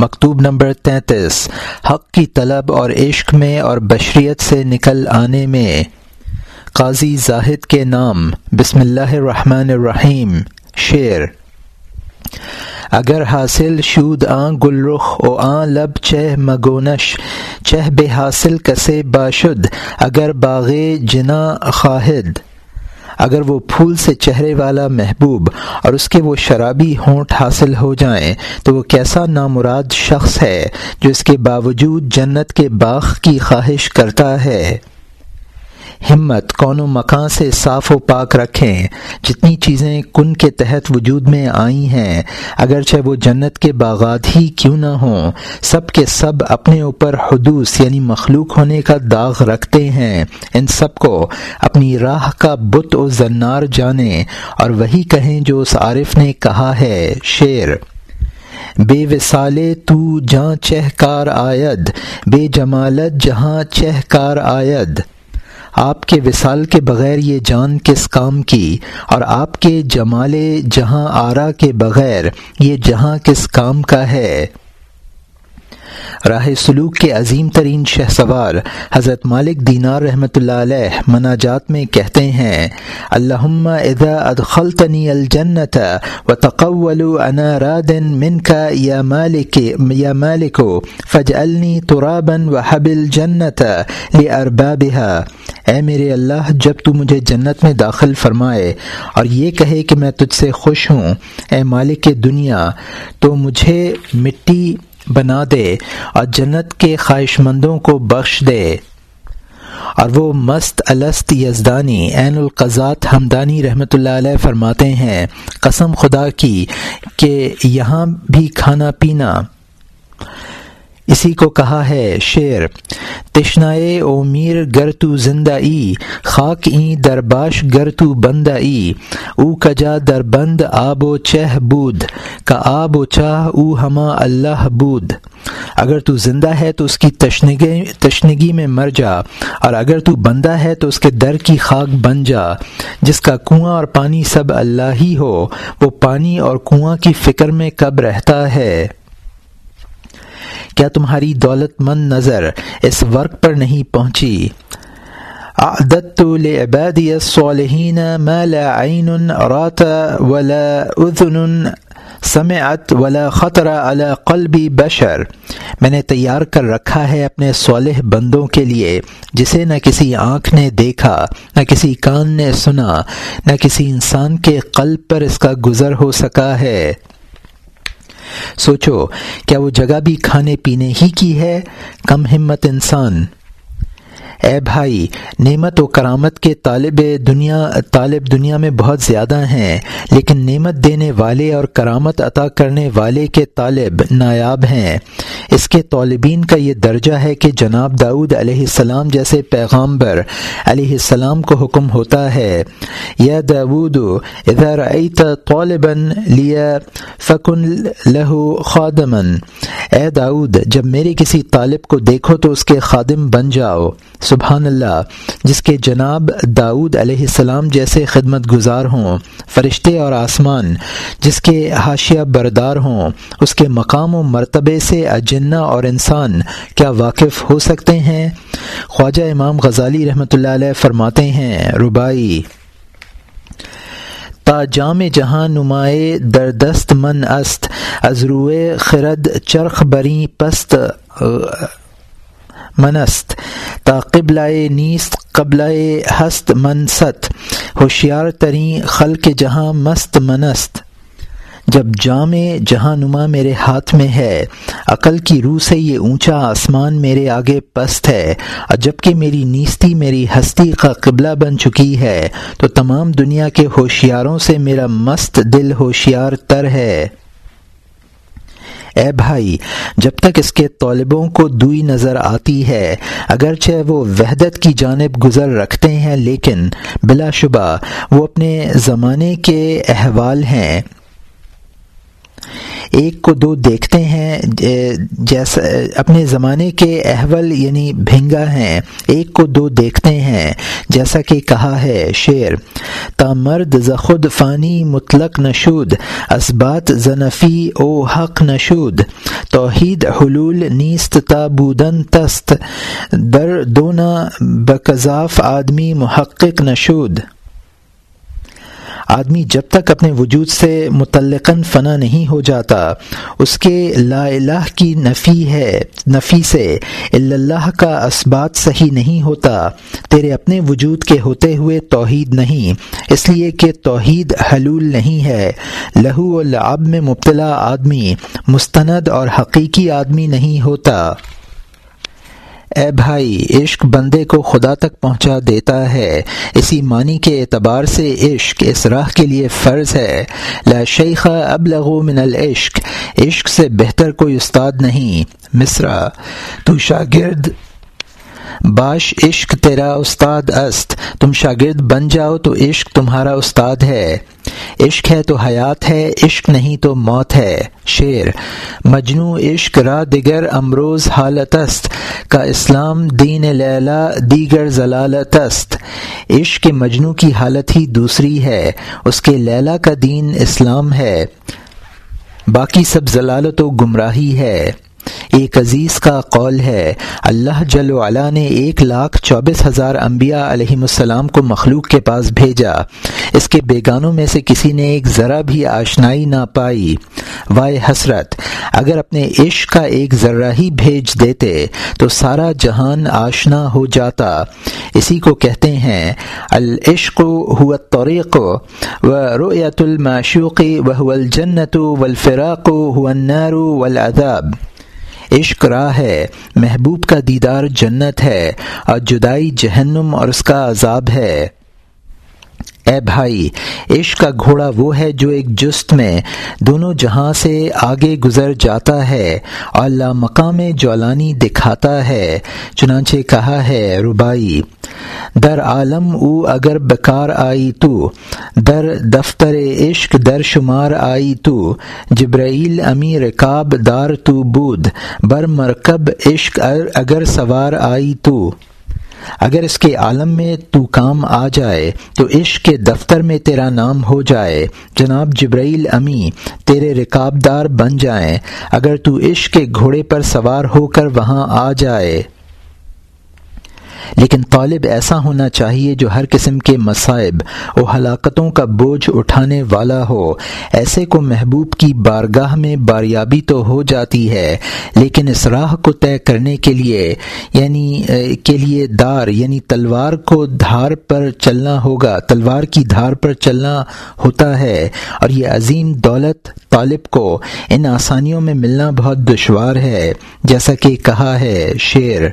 مکتوب نمبر تینتیس، حق کی طلب اور عشق میں اور بشریت سے نکل آنے میں۔ قاضی زاہد کے نام، بسم اللہ الرحمن الرحیم، شعر۔ اگر حاصل شود آں گل رخ او آں لب چہ مگونش، چہ بے حاصل کسے باشد، اگر باغ جنا خواہد۔ اگر وہ پھول سے چہرے والا محبوب اور اس کے وہ شرابی ہونٹ حاصل ہو جائیں، تو وہ کیسا نامراد شخص ہے جو اس کے باوجود جنت کے باغ کی خواہش کرتا ہے؟ ہمت، کون و مکان سے صاف و پاک رکھیں۔ جتنی چیزیں کن کے تحت وجود میں آئی ہیں، اگرچہ وہ جنت کے باغات ہی کیوں نہ ہوں، سب کے سب اپنے اوپر حدوث یعنی مخلوق ہونے کا داغ رکھتے ہیں۔ ان سب کو اپنی راہ کا بت و زنار جانیں، اور وہی کہیں جو اس عارف نے کہا ہے۔ شعر بے وسالے تو جہاں چہ کار آید، بے جمالت جہاں چہ کار آید۔ آپ کے وصال کے بغیر یہ جان کس کام کی اور آپ کے جمال جہاں آرا کے بغیر یہ جہاں کس کام کا ہے؟ راہ سلوک کے عظیم ترین شہ سوار حضرت مالک دینار رحمۃ اللہ علیہ مناجات میں کہتے ہیں اللہ اذا ادخلتنی الجنت و تقول انا رادن من کا یا مالک یا مالک فج النی ترابن و حبل جنت اربابہ اے میرے اللہ، جب تو مجھے جنت میں داخل فرمائے اور یہ کہے کہ میں تجھ سے خوش ہوں، اے مالک دنیا، تو مجھے مٹی بنا دے اور جنت کے خواہش مندوں کو بخش دے۔ اور وہ مست الست یزدانی، عین القضات ہمدانی رحمۃ اللہ علیہ فرماتے ہیں، قسم خدا کی کہ یہاں بھی کھانا پینا۔ اسی کو کہا ہے شعر، تشنائے او میر گر تو زندہ ای خاک ای درباش گر تو بندہ ای او کجا در بند آب و چہ بود، کا آب و چاہ او ہما اللہ بود۔ اگر تو زندہ ہے تو اس کی تشنگی تشنگی میں مر جا، اور اگر تو بندہ ہے تو اس کے در کی خاک بن جا، جس کا کنواں اور پانی سب اللہ ہی ہو، وہ پانی اور کنواں کی فکر میں کب رہتا ہے۔ کیا تمہاری دولت مند نظر اس ورق پر نہیں پہنچی؟ عدت لعبادی الصالحین ما لا عین رات ولا اذن سمعت ولا خطر على قلبی بشر۔ میں نے تیار کر رکھا ہے اپنے صالح بندوں کے لیے، جسے نہ کسی آنکھ نے دیکھا، نہ کسی کان نے سنا، نہ کسی انسان کے قلب پر اس کا گزر ہو سکا ہے۔ سوچو کیا وہ جگہ بھی کھانے پینے ہی کی ہے؟ کم ہمت انسان۔ اے بھائی، نعمت و کرامت کے طالب دنیا طالب دنیا میں بہت زیادہ ہیں، لیکن نعمت دینے والے اور کرامت عطا کرنے والے کے طالب نایاب ہیں۔ اس کے طالبین کا یہ درجہ ہے کہ جناب داؤد علیہ السلام جیسے پیغامبر علیہ السلام کو حکم ہوتا ہے۔ یا داود ادھر طالبا لیا فکن لہو خادمن اے داود جب میرے کسی طالب کو دیکھو تو اس کے خادم بن جاؤ۔ سبحان اللہ، جس کے جناب داود علیہ السلام جیسے خدمت گزار ہوں، فرشتے اور آسمان، جس کے حاشیہ بردار ہوں، اس کے مقام و مرتبے سے اجنا اور انسان کیا واقف ہو سکتے ہیں؟ خواجہ امام غزالی رحمۃ اللہ علیہ فرماتے ہیں ربائی تا جام جہاں نمائے دردست من است ازروئے خرد چرخ بری پست منست، تا قبلائے نیست، قبلائے ہست منست، ہوشیار ترین خل کے جہاں مست منست۔ جب جام جہاں نما میرے ہاتھ میں ہے، عقل کی روح سے یہ اونچا آسمان میرے آگے پست ہے، اور جبکہ میری نیستی میری ہستی کا قبلہ بن چکی ہے، تو تمام دنیا کے ہوشیاروں سے میرا مست دل ہوشیار تر ہے۔ اے بھائی، جب تک اس کے طالبوں کو دوئی نظر آتی ہے، اگرچہ وہ وحدت کی جانب گزر رکھتے ہیں، لیکن بلا شبہ وہ اپنے زمانے کے احوال ہیں۔ ایک کو دو دیکھتے ہیں جیسا، اپنے زمانے کے احول یعنی بھنگا ہیں، ایک کو دو دیکھتے ہیں، جیسا کہ کہا ہے شعر، تا مرد زخد فانی مطلق نشود اسبات زنفی او حق نشود، توحید حلول نیست تا بودن تست، در دونا بکذاف آدمی محقق نشود۔ آدمی جب تک اپنے وجود سے متعلقاً فنا نہیں ہو جاتا، اس کے لا الہ کی نفی ہے، نفی سے اللہ کا اسبات صحیح نہیں ہوتا۔ تیرے اپنے وجود کے ہوتے ہوئے توحید نہیں، اس لیے کہ توحید حلول نہیں ہے۔ لہو و لعب میں مبتلا آدمی، مستند اور حقیقی آدمی نہیں ہوتا۔ اے بھائی، عشق بندے کو خدا تک پہنچا دیتا ہے۔ اسی معنی کے اعتبار سے عشق اس راہ کے لیے فرض ہے۔ لا شیخ اب من العشق۔ عشق سے بہتر کوئی استاد نہیں۔ مصرا، تو شاگرد، باش، عشق تیرا استاد است۔ تم شاگرد بن جاؤ تو عشق تمہارا استاد ہے۔ عشق ہے تو حیات ہے، عشق نہیں تو موت ہے۔ شعر مجنو عشق را دیگر امروز حالت است، کا اسلام دین لیلا دیگر ضلالت است۔ عشق کے مجنو کی حالت ہی دوسری ہے، اس کے لیلا کا دین اسلام ہے۔ باقی سب ضلالت و گمراہی ہے۔ ایک عزیز کا قول ہے، اللہ جل وعلا نے ایک لاکھ چوبیس ہزار انبیاء علیہ السلام کو مخلوق کے پاس بھیجا۔ اس کے بیگانوں میں سے کسی نے ایک ذرا بھی آشنائی نہ پائی۔ وائے حسرت، اگر اپنے عشق کا ایک ذرہ ہی بھیج دیتے تو سارا جہان آشنا ہو جاتا۔ اسی کو کہتے ہیں، العشق ہوا طریق و رویت المعشوق و الجنت و الفراق النار والعذاب عشق راہ ہے، محبوب کا دیدار جنت ہے، اور جدائی جہنم اور اس کا عذاب ہے۔ اے بھائی، عشق کا گھوڑا وہ ہے جو ایک جست میں دونوں جہاں سے آگے گزر جاتا ہے اور اللہ مقام جولانی دکھاتا ہے۔ چنانچہ کہا ہے، ربائی، در عالم او اگر بکار آئی تو، در دفتر عشق در شمار آئی تو، جبرائیل امی رکاب دار تو بود، بر مرکب عشق اگر سوار آئی تو۔ اگر اس کے عالم میں تو کام آ جائے، تو عشق کے دفتر میں تیرا نام ہو جائے۔ جناب جبرائیل امی، تیرے رکاب دار بن جائیں۔ اگر تو عشق کے گھوڑے پر سوار ہو کر وہاں آ جائے۔ لیکن طالب ایسا ہونا چاہیے جو ہر قسم کے مصائب و ہلاکتوں کا بوجھ اٹھانے والا ہو۔ ایسے کو محبوب کی بارگاہ میں باریابی تو ہو جاتی ہے، لیکن اس راہ کو طے کرنے کے لیے یعنی کے لیے دار یعنی تلوار کو دھار پر چلنا ہوگا۔ تلوار کی دھار پر چلنا ہوتا ہے اور یہ عظیم دولت طالب کو ان آسانیوں میں ملنا بہت دشوار ہے۔ جیسا کہ کہا ہے شعر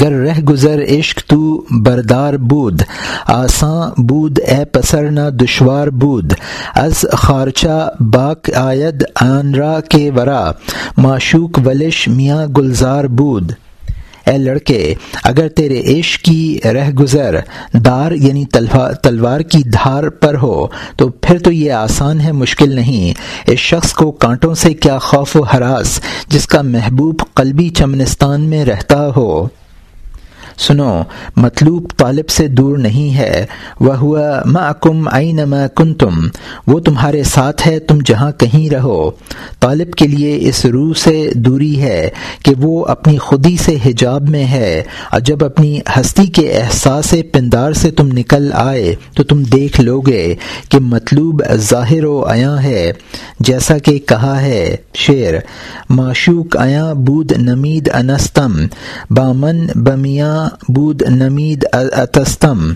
گر رہ گزر عشق تو بردار بود، آساں بود اے پسر نہ دشوار بود۔ از خارچہ باک آید آنرا کے ورا، معشوق ولش میاں گلزار بود۔ اے لڑکے، اگر تیرے عشق کی رہ گزر، دار یعنی تلوار کی دھار پر ہو، تو پھر تو یہ آسان ہے، مشکل نہیں۔ اس شخص کو کانٹوں سے کیا خوف و حراس جس کا محبوب قلبی چمنستان میں رہتا ہو۔ سنو، مطلوب طالب سے دور نہیں ہے۔ وہ ہوا معکم نما کن تم وہ تمہارے ساتھ ہے، تم جہاں کہیں رہو۔ طالب کے لیے اس روح سے دوری ہے کہ وہ اپنی خودی سے حجاب میں ہے۔ اور جب اپنی ہستی کے احساس پندار سے تم نکل آئے، تو تم دیکھ لو گے کہ مطلوب ظاہر و عیاں ہے۔ جیسا کہ کہا ہے شعر، معشوق عیاں، بود نمید انستم۔ بامن بمیاں بود نمید اتستم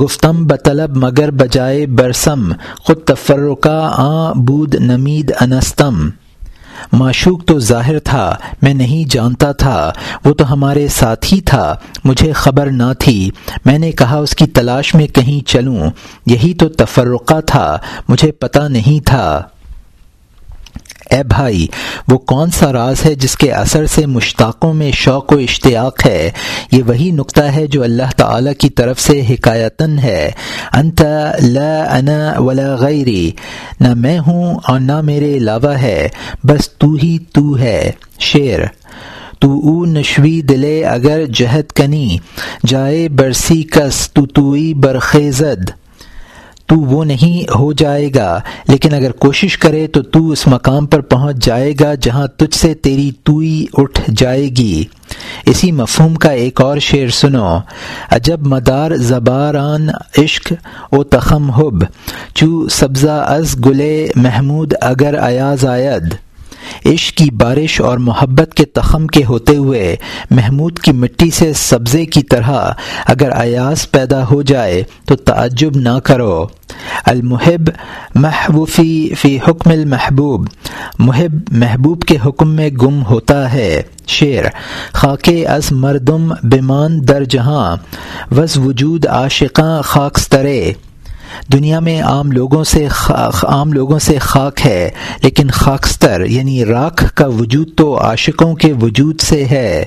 گفتم بطلب مگر بجائے برسم، خود تفرقہ آ بود نمید انستم۔ معشوق تو ظاہر تھا، میں نہیں جانتا تھا، وہ تو ہمارے ساتھ ہی تھا، مجھے خبر نہ تھی۔ میں نے کہا اس کی تلاش میں کہیں چلوں، یہی تو تفرقہ تھا، مجھے پتہ نہیں تھا۔ اے بھائی، وہ کون سا راز ہے جس کے اثر سے مشتاقوں میں شوق و اشتیاق ہے؟ یہ وہی نقطہ ہے جو اللہ تعالی کی طرف سے حکایتاً ہے۔ انت لا انا ولا غیری، نہ میں ہوں اور نہ میرے علاوہ ہے، بس تو ہی تو ہے۔ شعر، تو او نشوی دلے اگر جہد کنی، جائے برسی کس تو توئی برخیزد۔ تو وہ نہیں ہو جائے گا۔ لیکن اگر کوشش کرے تو تو اس مقام پر پہنچ جائے گا جہاں تجھ سے تیری توئی اٹھ جائے گی۔ اسی مفہوم کا ایک اور شعر سنو۔ عجب مدار زباران عشق و تخم حب۔ چو سبزہ از گلے محمود اگر ایاز آید۔ عشق کی بارش اور محبت کے تخم کے ہوتے ہوئے محمود کی مٹی سے سبزے کی طرح اگر ایاس پیدا ہو جائے تو تعجب نہ کرو۔ المحب محبوفی فی حکم المحبوب۔ محب محبوب کے حکم میں گم ہوتا ہے۔ شعر خاک از مردم بیمان در جہاں۔ وز وجود عاشقاں خاکسترے۔ دنیا میں عام لوگوں سے عام لوگوں سے خاک ہے، لیکن خاکستر یعنی راکھ کا وجود تو عاشقوں کے وجود سے ہے۔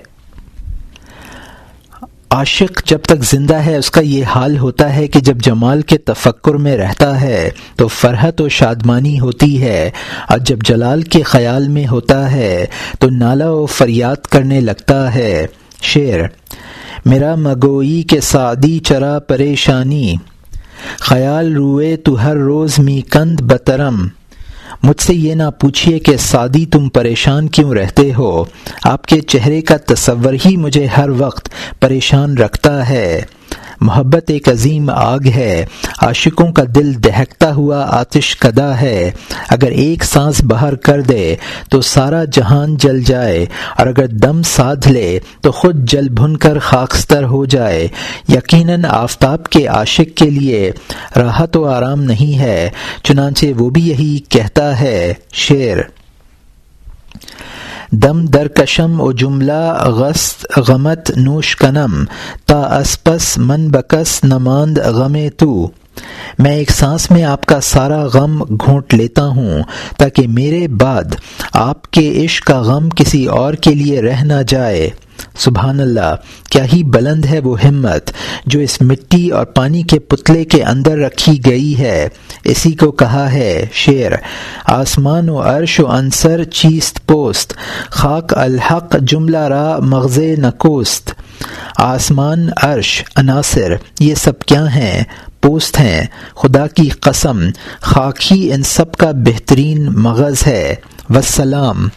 عاشق جب تک زندہ ہے، اس کا یہ حال ہوتا ہے کہ جب جمال کے تفکر میں رہتا ہے، تو فرحت و شادمانی ہوتی ہے۔ اور جب جلال کے خیال میں ہوتا ہے، تو نالا و فریاد کرنے لگتا ہے۔ شعر میرا مگوئی کے سعدی چرا پریشانی خیال روئے تو ہر روز می کند بترم۔ مجھ سے یہ نہ پوچھیے کہ سادی تم پریشان کیوں رہتے ہو؟ آپ کے چہرے کا تصور ہی مجھے ہر وقت پریشان رکھتا ہے۔ محبت ایک عظیم آگ ہے۔ عاشقوں کا دل دہکتا ہوا آتش کدا ہے۔ اگر ایک سانس باہر کر دے تو سارا جہان جل جائے۔ اور اگر دم سادھ لے تو خود جل بھن کر خاکستر ہو جائے۔ یقیناً آفتاب کے عاشق کے لیے راحت و آرام نہیں ہے۔ چنانچہ وہ بھی یہی کہتا ہے شعر دم درکشم و جملہ غست غمت نوش کنم، تا اسپس من بکس نماند غم تو۔ میں ایک سانس میں آپ کا سارا غم گھونٹ لیتا ہوں تاکہ میرے بعد آپ کے عشق کا غم کسی اور کے لیے رہ نہ جائے۔ سبحان اللہ، کیا ہی بلند ہے وہ ہمت جو اس مٹی اور پانی کے پتلے کے اندر رکھی گئی ہے۔ اسی کو کہا ہے شعر، آسمان و عرش و انصر چیست پوست، خاک الحق جملہ را مغز نکوست۔ آسمان، عرش، عناصر، یہ سب کیا ہیں؟ پوست ہیں۔ خدا کی قسم خاکی ان سب کا بہترین مغز ہے۔ وسلام